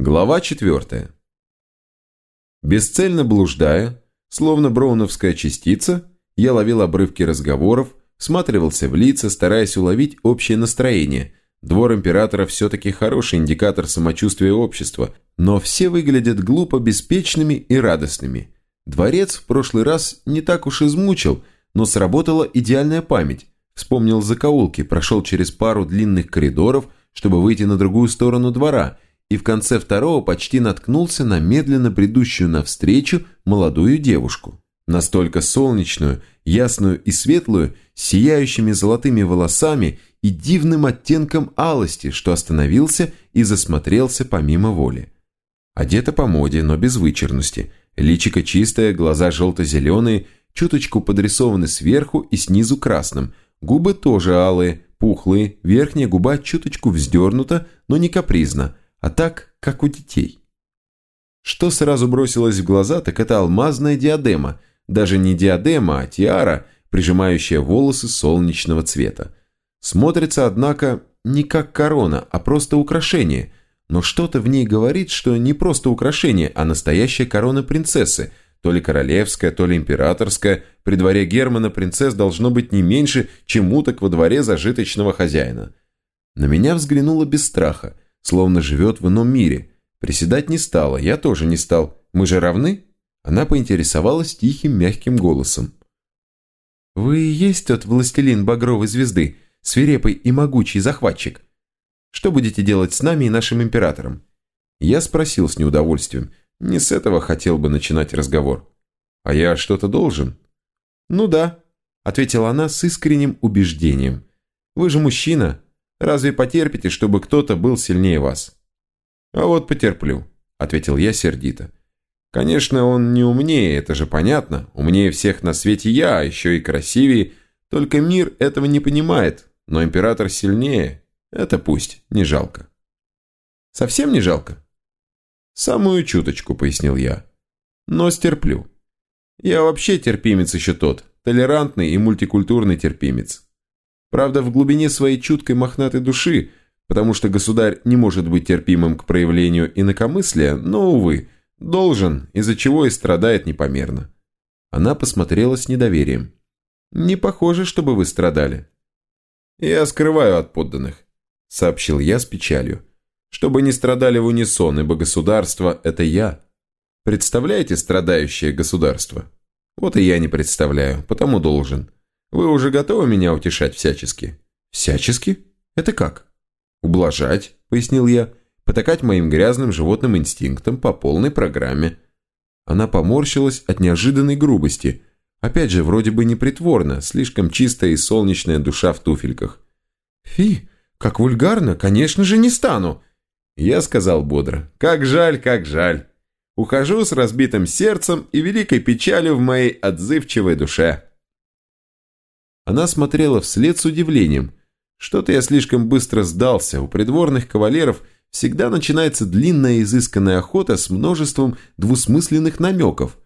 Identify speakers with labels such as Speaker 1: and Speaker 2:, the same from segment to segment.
Speaker 1: Глава четвертая. Бесцельно блуждая, словно броуновская частица, я ловил обрывки разговоров, всматривался в лица, стараясь уловить общее настроение. Двор императора все-таки хороший индикатор самочувствия общества, но все выглядят глупо беспечными и радостными. Дворец в прошлый раз не так уж измучил, но сработала идеальная память. Вспомнил закоулки, прошел через пару длинных коридоров, чтобы выйти на другую сторону двора – и в конце второго почти наткнулся на медленно бредущую навстречу молодую девушку. Настолько солнечную, ясную и светлую, сияющими золотыми волосами и дивным оттенком алости, что остановился и засмотрелся помимо воли. Одета по моде, но без вычурности. Личико чистое, глаза желто-зеленые, чуточку подрисованы сверху и снизу красным. Губы тоже алые, пухлые, верхняя губа чуточку вздернута, но не капризно – а так, как у детей. Что сразу бросилось в глаза, так это алмазная диадема, даже не диадема, а тиара, прижимающая волосы солнечного цвета. Смотрится, однако, не как корона, а просто украшение, но что-то в ней говорит, что не просто украшение, а настоящая корона принцессы, то ли королевская, то ли императорская, при дворе Германа принцесс должно быть не меньше, чем уток во дворе зажиточного хозяина. На меня взглянула без страха – словно живет в ином мире. Приседать не стала, я тоже не стал. Мы же равны?» Она поинтересовалась тихим мягким голосом. «Вы и есть тот властелин багровой звезды, свирепый и могучий захватчик? Что будете делать с нами и нашим императором?» Я спросил с неудовольствием. Не с этого хотел бы начинать разговор. «А я что-то должен?» «Ну да», — ответила она с искренним убеждением. «Вы же мужчина, Разве потерпите, чтобы кто-то был сильнее вас?» «А вот потерплю», – ответил я сердито. «Конечно, он не умнее, это же понятно. Умнее всех на свете я, а еще и красивее. Только мир этого не понимает. Но император сильнее. Это пусть, не жалко». «Совсем не жалко?» «Самую чуточку», – пояснил я. «Но стерплю. Я вообще терпимец еще тот, толерантный и мультикультурный терпимец. Правда, в глубине своей чуткой мохнатой души, потому что государь не может быть терпимым к проявлению инакомыслия, но, увы, должен, из-за чего и страдает непомерно. Она посмотрела с недоверием. «Не похоже, чтобы вы страдали». «Я скрываю от подданных», — сообщил я с печалью. «Чтобы не страдали в унисон, ибо государство — это я. Представляете страдающее государство? Вот и я не представляю, потому должен». Вы уже готовы меня утешать всячески?» «Всячески? Это как?» «Ублажать», — пояснил я, «потакать моим грязным животным инстинктам по полной программе». Она поморщилась от неожиданной грубости. Опять же, вроде бы непритворно, слишком чистая и солнечная душа в туфельках. «Фи, как вульгарно, конечно же, не стану!» Я сказал бодро. «Как жаль, как жаль!» Ухожу с разбитым сердцем и великой печалью в моей отзывчивой душе. Она смотрела вслед с удивлением. Что-то я слишком быстро сдался. У придворных кавалеров всегда начинается длинная изысканная охота с множеством двусмысленных намеков.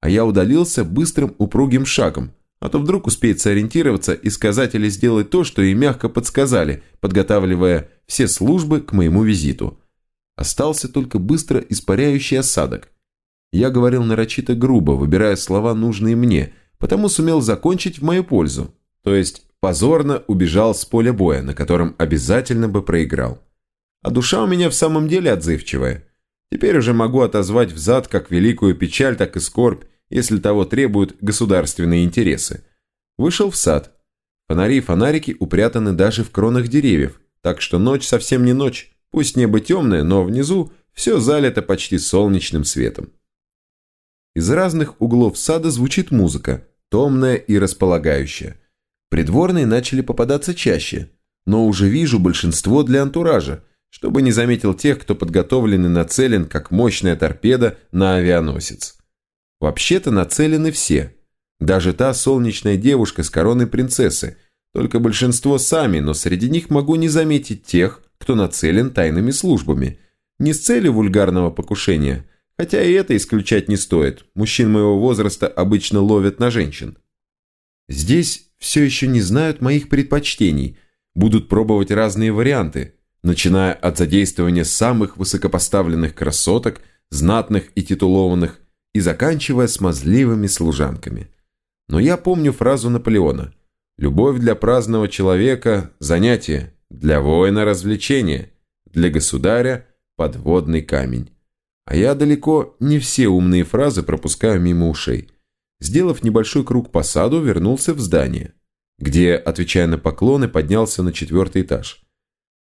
Speaker 1: А я удалился быстрым упругим шагом. А то вдруг успеет сориентироваться и сказать или сделать то, что ей мягко подсказали, подготавливая все службы к моему визиту. Остался только быстро испаряющий осадок. Я говорил нарочито грубо, выбирая слова, нужные мне, потому сумел закончить в мою пользу то есть позорно убежал с поля боя, на котором обязательно бы проиграл. А душа у меня в самом деле отзывчивая. Теперь уже могу отозвать взад как великую печаль, так и скорбь, если того требуют государственные интересы. Вышел в сад. Фонари и фонарики упрятаны даже в кронах деревьев, так что ночь совсем не ночь. Пусть небо темное, но внизу все залито почти солнечным светом. Из разных углов сада звучит музыка, томная и располагающая – Придворные начали попадаться чаще, но уже вижу большинство для антуража, чтобы не заметил тех, кто подготовлен и нацелен, как мощная торпеда на авианосец. Вообще-то нацелены все. Даже та солнечная девушка с короной принцессы. Только большинство сами, но среди них могу не заметить тех, кто нацелен тайными службами. Не с целью вульгарного покушения, хотя и это исключать не стоит. Мужчин моего возраста обычно ловят на женщин. Здесь все еще не знают моих предпочтений, будут пробовать разные варианты. начиная от задействования самых высокопоставленных красоток, знатных и титулованных, и заканчивая смазливыми служанками. Но я помню фразу Наполеона «Любовь для праздного человека – занятие, для воина – развлечение, для государя – подводный камень». А я далеко не все умные фразы пропускаю мимо ушей. Сделав небольшой круг по саду, вернулся в здание, где, отвечая на поклоны, поднялся на четвертый этаж.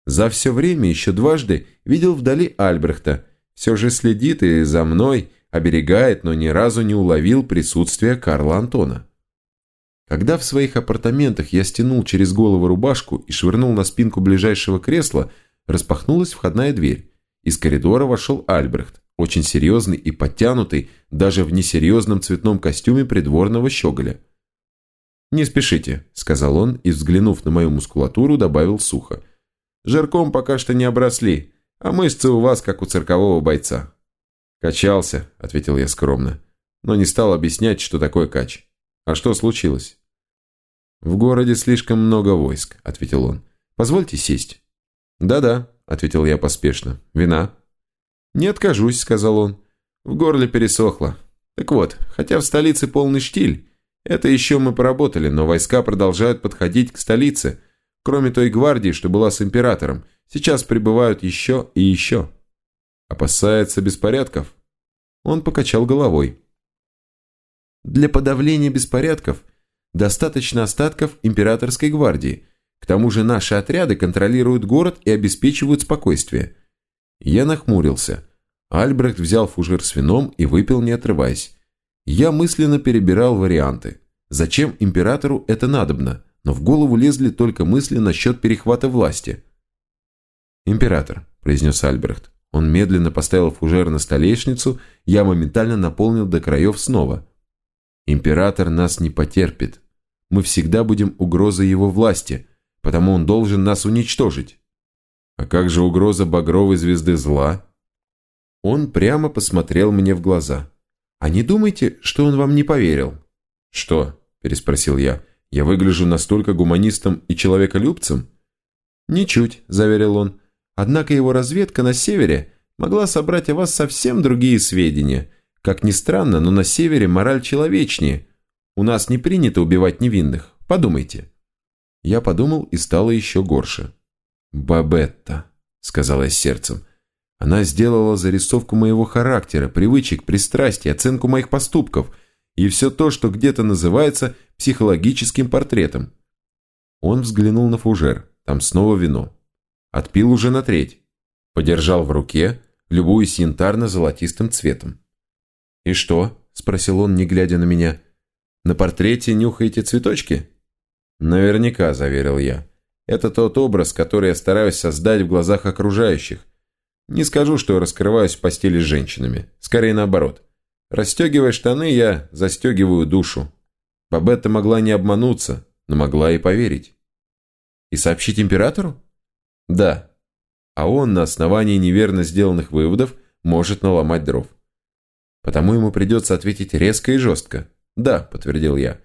Speaker 1: За все время еще дважды видел вдали Альбрехта, все же следит и за мной, оберегает, но ни разу не уловил присутствие Карла Антона. Когда в своих апартаментах я стянул через голову рубашку и швырнул на спинку ближайшего кресла, распахнулась входная дверь. Из коридора вошел Альбрехт очень серьезный и подтянутый, даже в несерьезном цветном костюме придворного щеголя. «Не спешите», – сказал он и, взглянув на мою мускулатуру, добавил сухо. «Жирком пока что не обросли, а мышцы у вас, как у циркового бойца». «Качался», – ответил я скромно, но не стал объяснять, что такое кач. «А что случилось?» «В городе слишком много войск», – ответил он. «Позвольте сесть». «Да-да», – ответил я поспешно. «Вина?» «Не откажусь», — сказал он. В горле пересохло. Так вот, хотя в столице полный штиль, это еще мы поработали, но войска продолжают подходить к столице. Кроме той гвардии, что была с императором, сейчас прибывают еще и еще. Опасается беспорядков? Он покачал головой. Для подавления беспорядков достаточно остатков императорской гвардии. К тому же наши отряды контролируют город и обеспечивают спокойствие. Я нахмурился. Альбрехт взял фужер с вином и выпил, не отрываясь. Я мысленно перебирал варианты. Зачем императору это надобно? Но в голову лезли только мысли насчет перехвата власти. «Император», – произнес Альбрехт. Он медленно поставил фужер на столешницу, я моментально наполнил до краев снова. «Император нас не потерпит. Мы всегда будем угрозой его власти, потому он должен нас уничтожить». А как же угроза багровой звезды зла? Он прямо посмотрел мне в глаза. А не думайте, что он вам не поверил? Что? Переспросил я. Я выгляжу настолько гуманистом и человеколюбцем? Ничуть, заверил он. Однако его разведка на севере могла собрать о вас совсем другие сведения. Как ни странно, но на севере мораль человечнее. У нас не принято убивать невинных. Подумайте. Я подумал и стало еще горше. «Бабетта», — сказала я сердцем. «Она сделала зарисовку моего характера, привычек, пристрастий, оценку моих поступков и все то, что где-то называется психологическим портретом». Он взглянул на фужер. Там снова вино. Отпил уже на треть. Подержал в руке, любуясь янтарно-золотистым цветом. «И что?» – спросил он, не глядя на меня. «На портрете нюхаете цветочки?» «Наверняка», – заверил я. Это тот образ, который я стараюсь создать в глазах окружающих. Не скажу, что раскрываюсь в постели с женщинами. Скорее наоборот. Расстегивая штаны, я застегиваю душу. Бабетта могла не обмануться, но могла и поверить. И сообщить императору? Да. А он на основании неверно сделанных выводов может наломать дров. Потому ему придется ответить резко и жестко. Да, подтвердил я.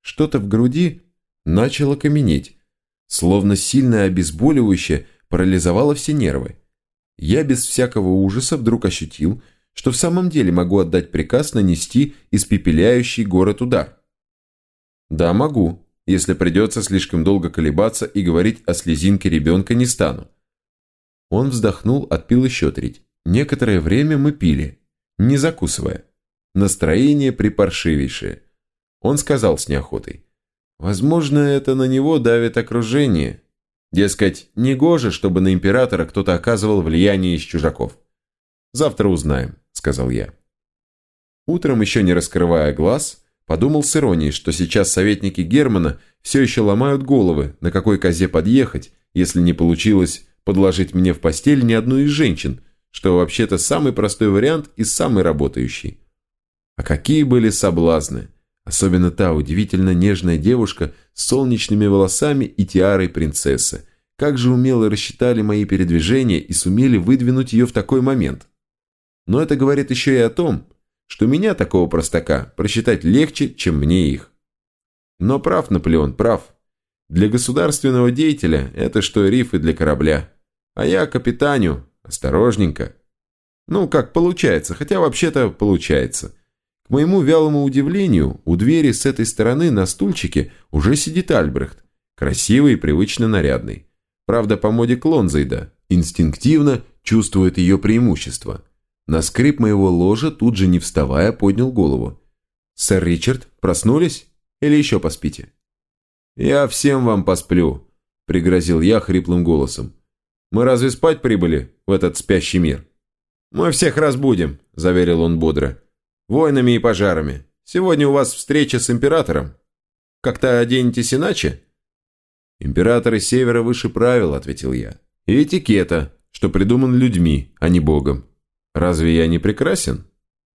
Speaker 1: Что-то в груди начало каменеть Словно сильное обезболивающее парализовало все нервы. Я без всякого ужаса вдруг ощутил, что в самом деле могу отдать приказ нанести испепеляющий город удар. Да, могу, если придется слишком долго колебаться и говорить о слезинке ребенка не стану. Он вздохнул, отпил еще треть. Некоторое время мы пили, не закусывая. Настроение припаршивейшее. Он сказал с неохотой. Возможно, это на него давит окружение. Дескать, негоже, чтобы на императора кто-то оказывал влияние из чужаков. «Завтра узнаем», — сказал я. Утром, еще не раскрывая глаз, подумал с иронией, что сейчас советники Германа все еще ломают головы, на какой козе подъехать, если не получилось подложить мне в постель ни одну из женщин, что вообще-то самый простой вариант и самый работающий. А какие были соблазны! Особенно та удивительно нежная девушка с солнечными волосами и тиарой принцессы. Как же умело рассчитали мои передвижения и сумели выдвинуть ее в такой момент. Но это говорит еще и о том, что меня, такого простака, просчитать легче, чем мне их. Но прав Наполеон, прав. Для государственного деятеля это что рифы для корабля. А я капитаню, осторожненько. Ну, как получается, хотя вообще-то получается. К моему вялому удивлению, у двери с этой стороны на стульчике уже сидит Альбрехт, красивый и привычно нарядный. Правда, по моде Клонзейда, инстинктивно чувствует ее преимущество. На скрип моего ложа тут же не вставая поднял голову. «Сэр Ричард, проснулись? Или еще поспите?» «Я всем вам посплю», – пригрозил я хриплым голосом. «Мы разве спать прибыли в этот спящий мир?» «Мы всех разбудим», – заверил он бодро. «Войнами и пожарами. Сегодня у вас встреча с императором. Как-то оденетесь иначе?» «Императоры Севера выше правил», – ответил я. «И этикета, что придуман людьми, а не богом. Разве я не прекрасен?»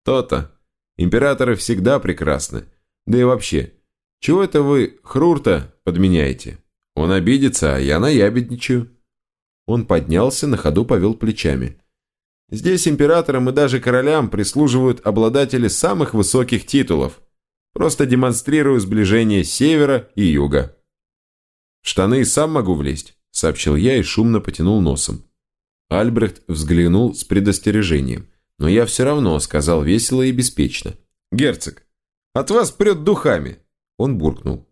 Speaker 1: «То-то. Императоры всегда прекрасны. Да и вообще, чего это вы Хрурта подменяете? Он обидится, а я наябедничаю». Он поднялся, на ходу повел плечами. «Здесь императорам и даже королям прислуживают обладатели самых высоких титулов. Просто демонстрирую сближение севера и юга». «В штаны сам могу влезть», — сообщил я и шумно потянул носом. Альбрехт взглянул с предостережением, но я все равно сказал весело и беспечно. «Герцог, от вас прет духами!» Он буркнул.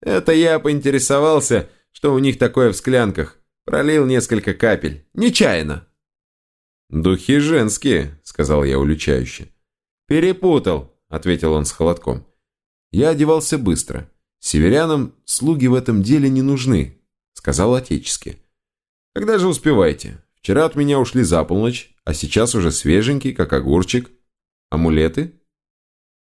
Speaker 1: «Это я поинтересовался, что у них такое в склянках. Пролил несколько капель. Нечаянно». «Духи женские», — сказал я уличающе. «Перепутал», — ответил он с холодком. Я одевался быстро. Северянам слуги в этом деле не нужны, сказал отечески. Когда же успеваете? Вчера от меня ушли за полночь, а сейчас уже свеженький, как огурчик. Амулеты?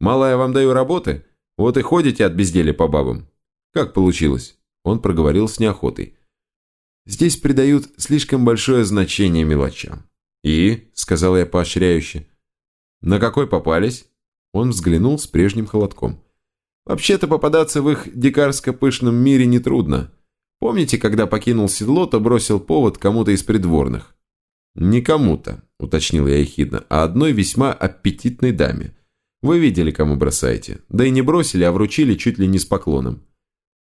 Speaker 1: Мало я вам даю работы, вот и ходите от безделия по бабам. Как получилось? Он проговорил с неохотой. Здесь придают слишком большое значение мелочам. «И?» – сказал я поощряюще. «На какой попались?» Он взглянул с прежним холодком. Вообще-то попадаться в их дикарско-пышном мире нетрудно. Помните, когда покинул седло, то бросил повод кому-то из придворных? Не кому-то, уточнил я ехидно, а одной весьма аппетитной даме. Вы видели, кому бросаете. Да и не бросили, а вручили чуть ли не с поклоном.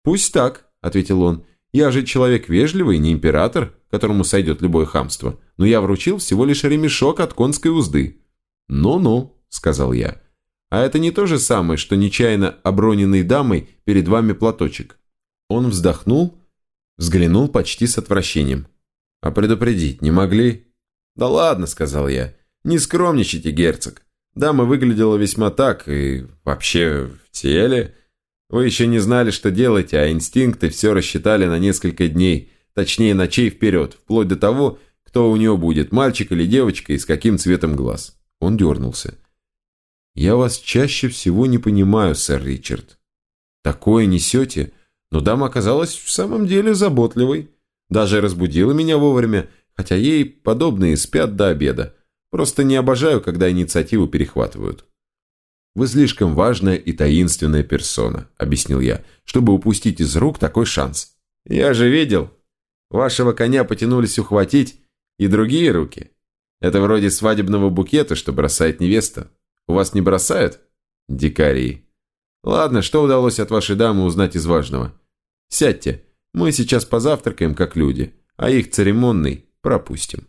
Speaker 1: Пусть так, ответил он. Я же человек вежливый, не император, которому сойдет любое хамство. Но я вручил всего лишь ремешок от конской узды. «Ну-ну», — сказал я. А это не то же самое, что нечаянно оброненный дамой перед вами платочек. Он вздохнул, взглянул почти с отвращением. А предупредить не могли? Да ладно, сказал я. Не скромничайте, герцог. Дама выглядела весьма так и вообще в теле. Вы еще не знали, что делать, а инстинкты все рассчитали на несколько дней, точнее ночей вперед, вплоть до того, кто у нее будет, мальчик или девочка и с каким цветом глаз. Он дернулся. «Я вас чаще всего не понимаю, сэр Ричард. Такое несете, но дама оказалась в самом деле заботливой. Даже разбудила меня вовремя, хотя ей подобные спят до обеда. Просто не обожаю, когда инициативу перехватывают». «Вы слишком важная и таинственная персона», — объяснил я, «чтобы упустить из рук такой шанс». «Я же видел. Вашего коня потянулись ухватить и другие руки. Это вроде свадебного букета, что бросает невеста. У вас не бросают? Дикари. Ладно, что удалось от вашей дамы узнать из важного? Сядьте, мы сейчас позавтракаем как люди, а их церемонный пропустим.